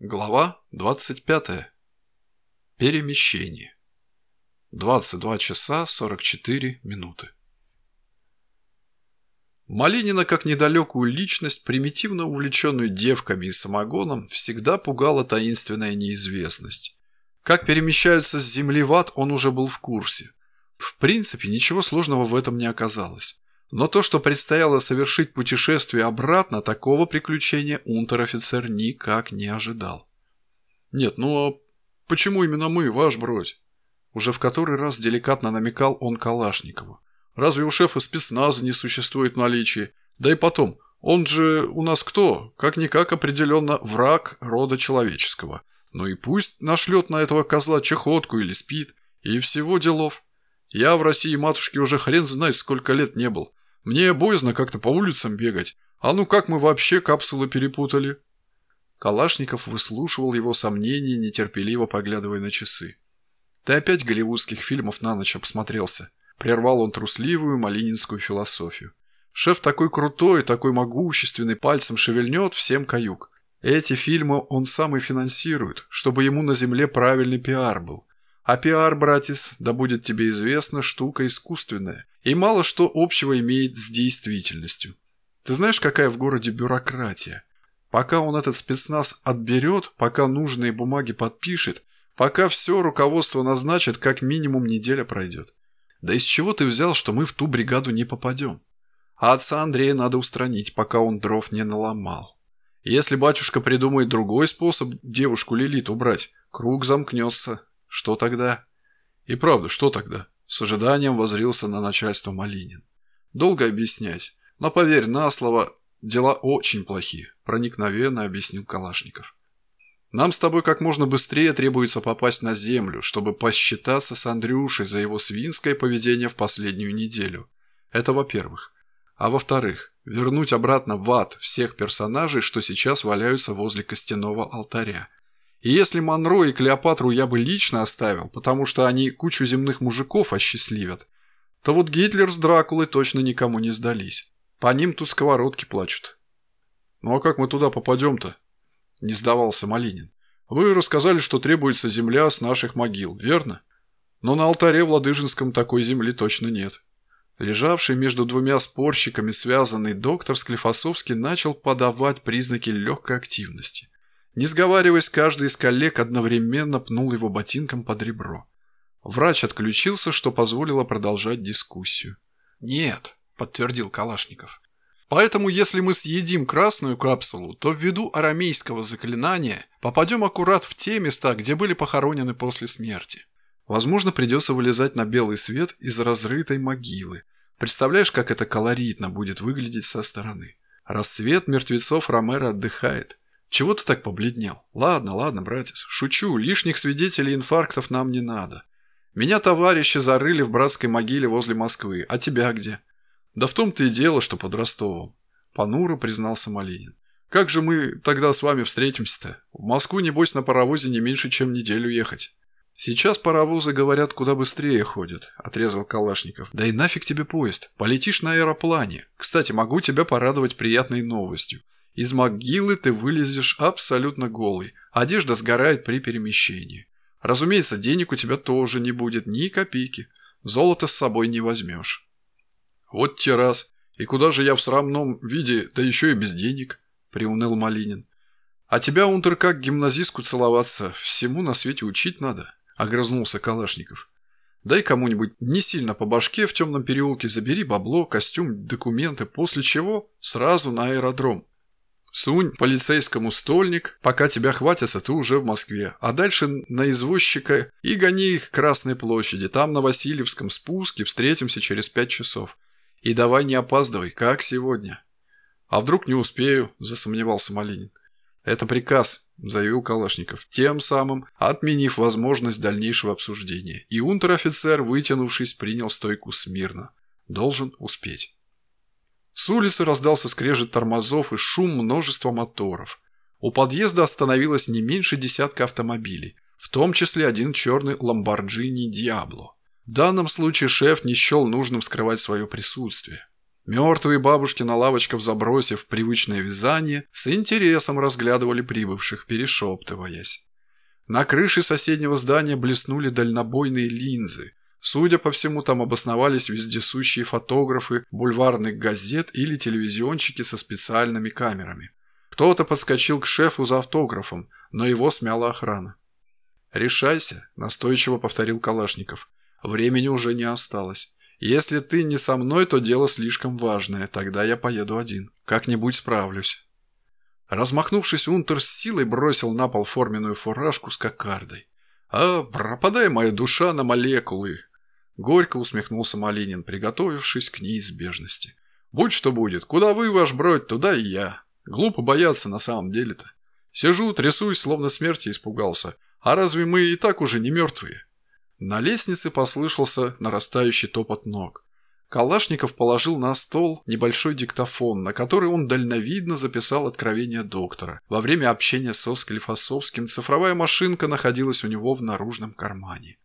Глава 25. Перемещение. 22 часа 44 минуты. Малинина, как недалекую личность, примитивно увлеченную девками и самогоном, всегда пугала таинственная неизвестность. Как перемещаются с земли в ад, он уже был в курсе. В принципе, ничего сложного в этом не оказалось. Но то, что предстояло совершить путешествие обратно, такого приключения унтер-офицер никак не ожидал. «Нет, ну а почему именно мы, ваш бродь?» Уже в который раз деликатно намекал он Калашникову. «Разве у шефа спецназа не существует в? Да и потом, он же у нас кто? Как-никак определенно враг рода человеческого. Ну и пусть нашлет на этого козла чехотку или спит, и всего делов. Я в России матушке уже хрен знает сколько лет не был. Мне боязно как-то по улицам бегать. А ну как мы вообще капсулы перепутали?» Калашников выслушивал его сомнения, нетерпеливо поглядывая на часы. «Ты опять голливудских фильмов на ночь обсмотрелся?» Прервал он трусливую малининскую философию. «Шеф такой крутой, такой могущественный, пальцем шевельнет, всем каюк. Эти фильмы он сам и финансирует, чтобы ему на земле правильный пиар был. А пиар, братец, да будет тебе известно, штука искусственная и мало что общего имеет с действительностью. Ты знаешь, какая в городе бюрократия? Пока он этот спецназ отберет, пока нужные бумаги подпишет, пока все руководство назначит, как минимум неделя пройдет. Да из чего ты взял, что мы в ту бригаду не попадем? А отца Андрея надо устранить, пока он дров не наломал. Если батюшка придумает другой способ девушку Лилит убрать, круг замкнется, что тогда? И правда, что тогда? С ожиданием возрился на начальство Малинин. Долго объяснять, но поверь на слово, дела очень плохие, проникновенно объяснил Калашников. Нам с тобой как можно быстрее требуется попасть на землю, чтобы посчитаться с Андрюшей за его свинское поведение в последнюю неделю. Это во-первых. А во-вторых, вернуть обратно в ад всех персонажей, что сейчас валяются возле костяного алтаря. И если Монро и Клеопатру я бы лично оставил, потому что они кучу земных мужиков осчастливят, то вот Гитлер с Дракулой точно никому не сдались. По ним тут сковородки плачут. «Ну а как мы туда попадем-то?» – не сдавался Малинин. «Вы рассказали, что требуется земля с наших могил, верно? Но на алтаре в Ладыжинском такой земли точно нет». Лежавший между двумя спорщиками связанный доктор Склифосовский начал подавать признаки легкой активности. Не сговариваясь, каждый из коллег одновременно пнул его ботинком под ребро. Врач отключился, что позволило продолжать дискуссию. «Нет», – подтвердил Калашников. «Поэтому, если мы съедим красную капсулу, то ввиду арамейского заклинания попадем аккурат в те места, где были похоронены после смерти. Возможно, придется вылезать на белый свет из разрытой могилы. Представляешь, как это колоритно будет выглядеть со стороны? Рассвет мертвецов Ромеро отдыхает. «Чего ты так побледнел? Ладно, ладно, братец, шучу, лишних свидетелей инфарктов нам не надо. Меня товарищи зарыли в братской могиле возле Москвы, а тебя где?» «Да в том-то и дело, что под Ростовом», – понуро признался Малинин. «Как же мы тогда с вами встретимся-то? В Москву, небось, на паровозе не меньше, чем неделю ехать». «Сейчас паровозы, говорят, куда быстрее ходят», – отрезал Калашников. «Да и нафиг тебе поезд. Полетишь на аэроплане. Кстати, могу тебя порадовать приятной новостью. Из могилы ты вылезешь абсолютно голый. Одежда сгорает при перемещении. Разумеется, денег у тебя тоже не будет, ни копейки. Золото с собой не возьмешь. Вот те раз. И куда же я в срамном виде, да еще и без денег? Приуныл Малинин. А тебя, Унтер, как гимназистку целоваться? Всему на свете учить надо. Огрызнулся Калашников. Дай кому-нибудь не сильно по башке в темном переулке, забери бабло, костюм, документы, после чего сразу на аэродром. Сунь полицейскому стольник, пока тебя хватятся, ты уже в Москве. А дальше на извозчика и гони их к Красной площади. Там на Васильевском спуске встретимся через пять часов. И давай не опаздывай, как сегодня. А вдруг не успею, засомневался Малинин. Это приказ, заявил Калашников, тем самым отменив возможность дальнейшего обсуждения. И унтер-офицер, вытянувшись, принял стойку смирно. Должен успеть. С улицы раздался скрежет тормозов и шум множества моторов. У подъезда остановилось не меньше десятка автомобилей, в том числе один черный Ламборджини Диабло. В данном случае шеф не счел нужным скрывать свое присутствие. Мертвые бабушки на лавочках, забросив привычное вязание, с интересом разглядывали прибывших, перешептываясь. На крыше соседнего здания блеснули дальнобойные линзы. Судя по всему, там обосновались вездесущие фотографы бульварных газет или телевизионщики со специальными камерами. Кто-то подскочил к шефу за автографом, но его смяла охрана. «Решайся», – настойчиво повторил Калашников. «Времени уже не осталось. Если ты не со мной, то дело слишком важное, тогда я поеду один. Как-нибудь справлюсь». Размахнувшись, Унтер с силой бросил на пол форменную фуражку с кокардой. «А, пропадай моя душа на молекулы!» Горько усмехнулся Малинин, приготовившись к неизбежности. «Будь что будет, куда вы, ваш бродь, туда и я. Глупо бояться на самом деле-то. Сижу, трясусь, словно смерти испугался. А разве мы и так уже не мертвые?» На лестнице послышался нарастающий топот ног. Калашников положил на стол небольшой диктофон, на который он дальновидно записал откровение доктора. Во время общения со Склифосовским цифровая машинка находилась у него в наружном кармане.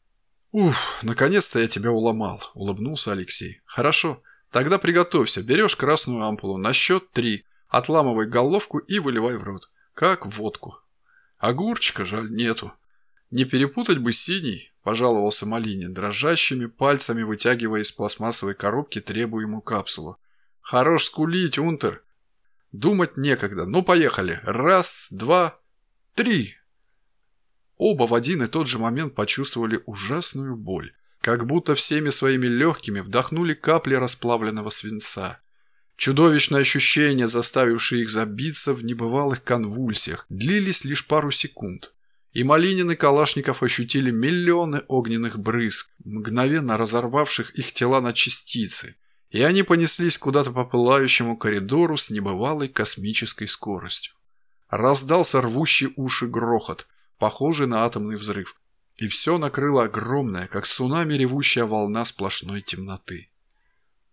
«Уф, наконец-то я тебя уломал», – улыбнулся Алексей. «Хорошо, тогда приготовься, берешь красную ампулу на счет три, отламывай головку и выливай в рот, как водку. Огурчика, жаль, нету. Не перепутать бы синий, – пожаловался Малинин, дрожащими пальцами вытягивая из пластмассовой коробки требуемую капсулу. «Хорош скулить, Унтер!» «Думать некогда. Ну, поехали. Раз, два, три!» Оба в один и тот же момент почувствовали ужасную боль, как будто всеми своими легкими вдохнули капли расплавленного свинца. Чудовищные ощущения, заставившие их забиться в небывалых конвульсиях, длились лишь пару секунд. И Малинин и Калашников ощутили миллионы огненных брызг, мгновенно разорвавших их тела на частицы, и они понеслись куда-то по пылающему коридору с небывалой космической скоростью. Раздался рвущий уши грохот, похожий на атомный взрыв, и все накрыло огромная, как цунами ревущая волна сплошной темноты.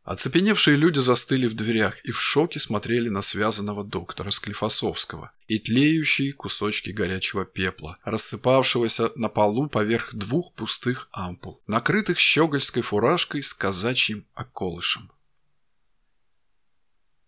Оцепеневшие люди застыли в дверях и в шоке смотрели на связанного доктора Склифосовского и тлеющие кусочки горячего пепла, рассыпавшегося на полу поверх двух пустых ампул, накрытых щегольской фуражкой с казачьим околышем.